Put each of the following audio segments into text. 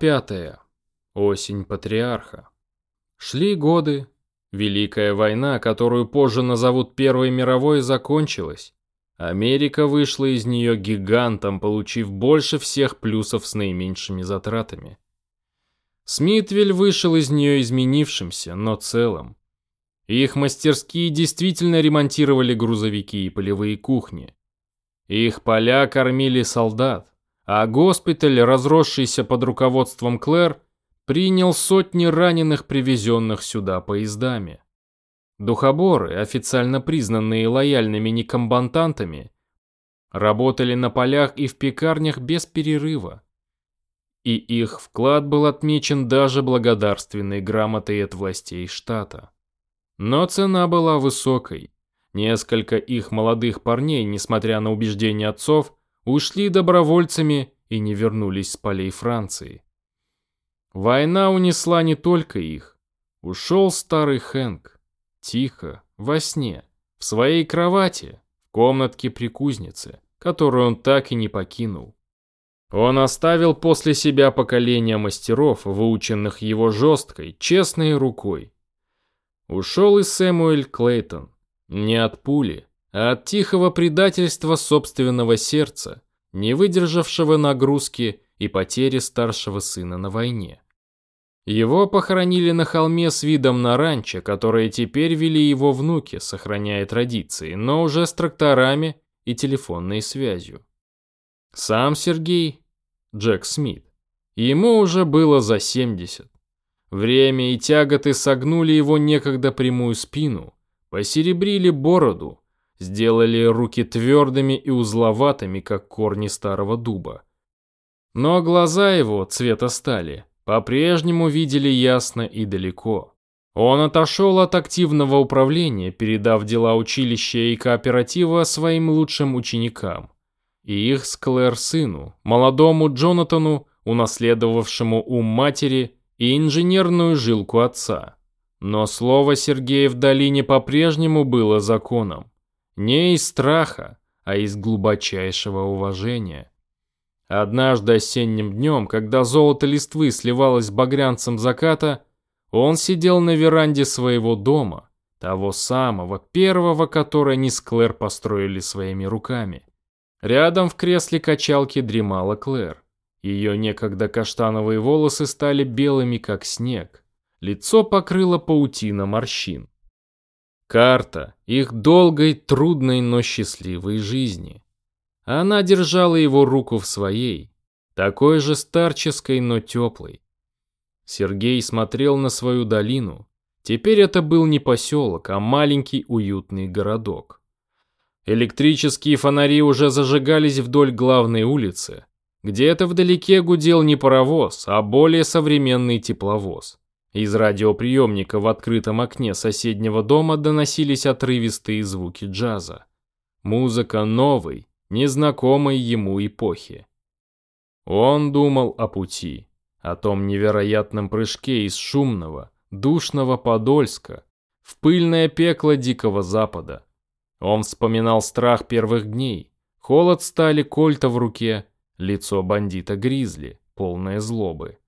пятая. Осень патриарха. Шли годы. Великая война, которую позже назовут Первой мировой, закончилась. Америка вышла из нее гигантом, получив больше всех плюсов с наименьшими затратами. Смитвель вышел из нее изменившимся, но целым. Их мастерские действительно ремонтировали грузовики и полевые кухни. Их поля кормили солдат, а госпиталь, разросшийся под руководством Клэр, принял сотни раненых, привезенных сюда поездами. Духоборы, официально признанные лояльными некомбатантами, работали на полях и в пекарнях без перерыва. И их вклад был отмечен даже благодарственной грамотой от властей штата. Но цена была высокой. Несколько их молодых парней, несмотря на убеждения отцов, ушли добровольцами и не вернулись с полей Франции. Война унесла не только их. Ушел старый Хэнк. Тихо, во сне, в своей кровати, в комнатке при кузнице, которую он так и не покинул. Он оставил после себя поколение мастеров, выученных его жесткой, честной рукой. Ушел и Сэмуэль Клейтон. Не от пули, а от тихого предательства собственного сердца, не выдержавшего нагрузки и потери старшего сына на войне. Его похоронили на холме с видом на ранчо, которое теперь вели его внуки, сохраняя традиции, но уже с тракторами и телефонной связью. Сам Сергей, Джек Смит, ему уже было за 70. Время и тяготы согнули его некогда прямую спину, посеребрили бороду, сделали руки твердыми и узловатыми, как корни старого дуба. Но глаза его цвета стали – по-прежнему видели ясно и далеко. Он отошел от активного управления, передав дела училища и кооператива своим лучшим ученикам. И их с Клэр сыну, молодому Джонатану, унаследовавшему ум матери и инженерную жилку отца. Но слово Сергея в долине по-прежнему было законом. Не из страха, а из глубочайшего уважения. Однажды осенним днем, когда золото листвы сливалось с багрянцем заката, он сидел на веранде своего дома, того самого, первого, которое они с Клэр построили своими руками. Рядом в кресле качалки дремала Клэр. Ее некогда каштановые волосы стали белыми, как снег. Лицо покрыло паутина морщин. Карта их долгой, трудной, но счастливой жизни. Она держала его руку в своей, такой же старческой, но теплой. Сергей смотрел на свою долину. Теперь это был не поселок, а маленький уютный городок. Электрические фонари уже зажигались вдоль главной улицы. Где-то вдалеке гудел не паровоз, а более современный тепловоз. Из радиоприемника в открытом окне соседнего дома доносились отрывистые звуки джаза. Музыка новой, незнакомой ему эпохи. Он думал о пути, о том невероятном прыжке из шумного, душного Подольска в пыльное пекло Дикого Запада. Он вспоминал страх первых дней, холод стали кольта в руке, лицо бандита Гризли, полное злобы.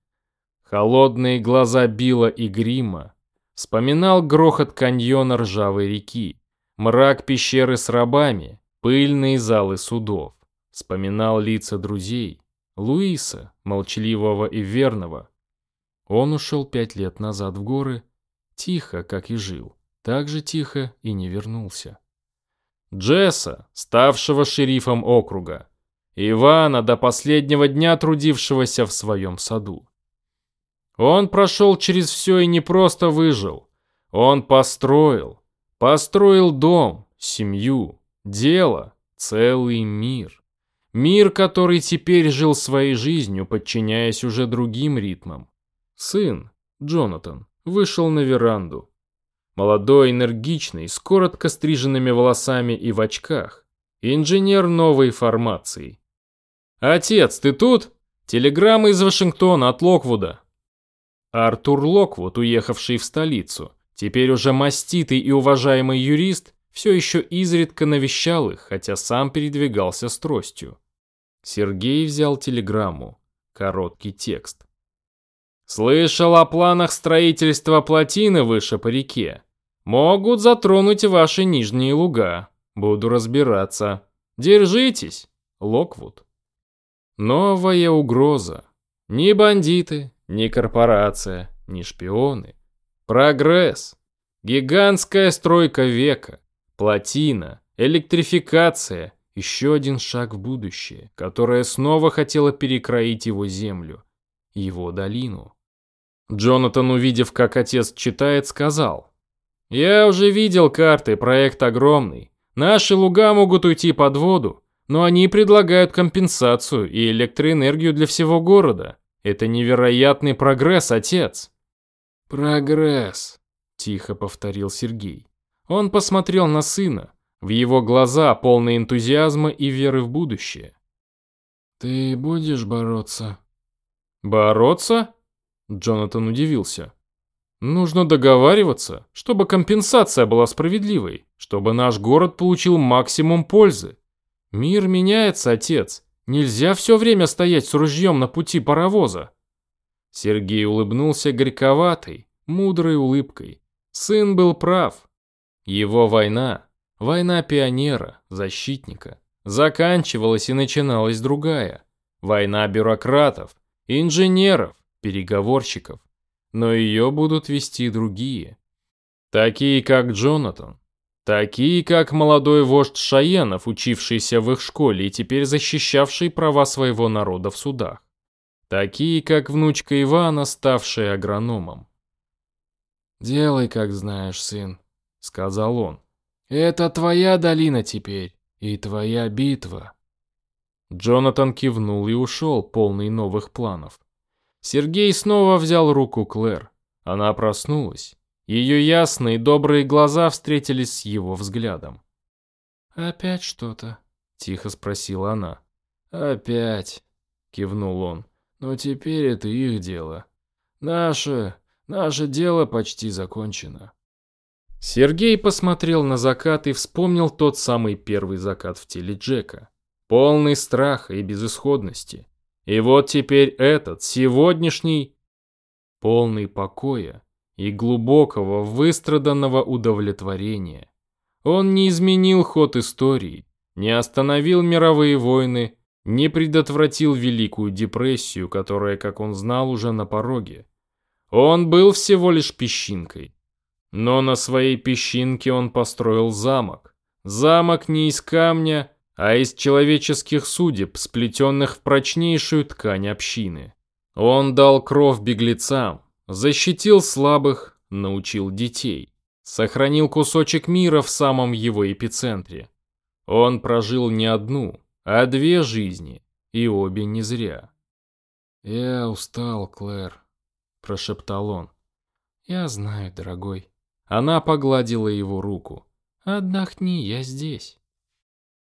Холодные глаза Билла и Грима. Вспоминал грохот каньона ржавой реки, мрак пещеры с рабами, Пыльные залы судов. Вспоминал лица друзей. Луиса, молчаливого и верного. Он ушел пять лет назад в горы, тихо, как и жил, так же тихо и не вернулся. Джесса, ставшего шерифом округа. Ивана, до последнего дня трудившегося в своем саду. Он прошел через все и не просто выжил. Он построил. Построил дом, семью, Дело – целый мир. Мир, который теперь жил своей жизнью, подчиняясь уже другим ритмам. Сын, Джонатан, вышел на веранду. Молодой, энергичный, с коротко стриженными волосами и в очках. Инженер новой формации. «Отец, ты тут? Телеграмма из Вашингтона от Локвуда». Артур Локвуд, уехавший в столицу, теперь уже маститый и уважаемый юрист, все еще изредка навещал их, хотя сам передвигался с тростью. Сергей взял телеграмму, короткий текст. Слышал о планах строительства плотины выше по реке. Могут затронуть ваши нижние луга. Буду разбираться. Держитесь, Локвуд. Новая угроза. Ни бандиты, ни корпорация, ни шпионы. Прогресс. Гигантская стройка века. Плотина. Электрификация. Еще один шаг в будущее, которое снова хотело перекроить его землю. Его долину. Джонатан, увидев, как отец читает, сказал. «Я уже видел карты, проект огромный. Наши луга могут уйти под воду, но они предлагают компенсацию и электроэнергию для всего города. Это невероятный прогресс, отец. Прогресс, тихо повторил Сергей. Он посмотрел на сына, в его глаза полные энтузиазма и веры в будущее. Ты будешь бороться? Бороться? Джонатан удивился. Нужно договариваться, чтобы компенсация была справедливой, чтобы наш город получил максимум пользы. «Мир меняется, отец. Нельзя все время стоять с ружьем на пути паровоза». Сергей улыбнулся горьковатой, мудрой улыбкой. Сын был прав. Его война, война пионера, защитника, заканчивалась и начиналась другая. Война бюрократов, инженеров, переговорщиков. Но ее будут вести другие. Такие, как Джонатан, Такие, как молодой вождь Шаенов, учившийся в их школе и теперь защищавший права своего народа в судах. Такие, как внучка Ивана, ставшая агрономом. «Делай, как знаешь, сын», — сказал он. «Это твоя долина теперь и твоя битва». Джонатан кивнул и ушел, полный новых планов. Сергей снова взял руку Клэр. Она проснулась. Ее ясные, добрые глаза встретились с его взглядом. «Опять что-то?» – тихо спросила она. «Опять», – кивнул он. «Но теперь это их дело. Наше, наше дело почти закончено». Сергей посмотрел на закат и вспомнил тот самый первый закат в теле Джека. Полный страха и безысходности. И вот теперь этот, сегодняшний, полный покоя, и глубокого, выстраданного удовлетворения. Он не изменил ход истории, не остановил мировые войны, не предотвратил Великую депрессию, которая, как он знал, уже на пороге. Он был всего лишь песчинкой. Но на своей песчинке он построил замок. Замок не из камня, а из человеческих судеб, сплетенных в прочнейшую ткань общины. Он дал кровь беглецам, Защитил слабых, научил детей. Сохранил кусочек мира в самом его эпицентре. Он прожил не одну, а две жизни, и обе не зря. «Я устал, Клэр», – прошептал он. «Я знаю, дорогой». Она погладила его руку. «Отдохни, я здесь».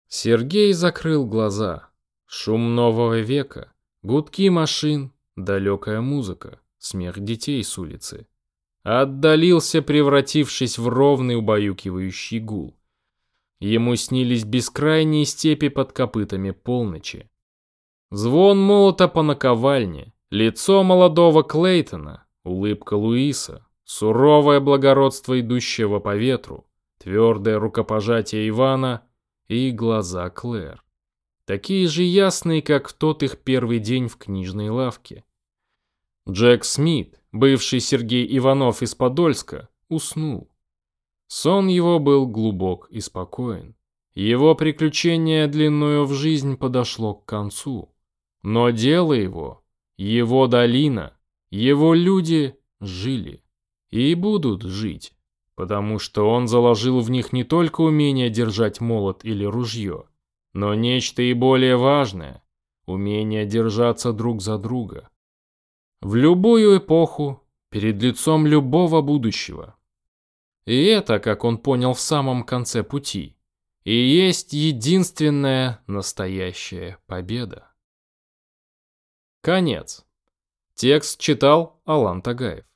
Сергей закрыл глаза. Шум нового века, гудки машин, далекая музыка смех детей с улицы. Отдалился, превратившись в ровный убаюкивающий гул. Ему снились бескрайние степи под копытами полночи. Звон молота по наковальне, лицо молодого Клейтона, улыбка Луиса, суровое благородство идущего по ветру, твердое рукопожатие Ивана и глаза Клэр. Такие же ясные, как в тот их первый день в книжной лавке. Джек Смит, бывший Сергей Иванов из Подольска, уснул. Сон его был глубок и спокоен. Его приключение длиною в жизнь подошло к концу. Но дело его, его долина, его люди жили и будут жить, потому что он заложил в них не только умение держать молот или ружье, но нечто и более важное – умение держаться друг за друга – в любую эпоху, перед лицом любого будущего. И это, как он понял в самом конце пути, и есть единственная настоящая победа. Конец. Текст читал Алан Тагаев.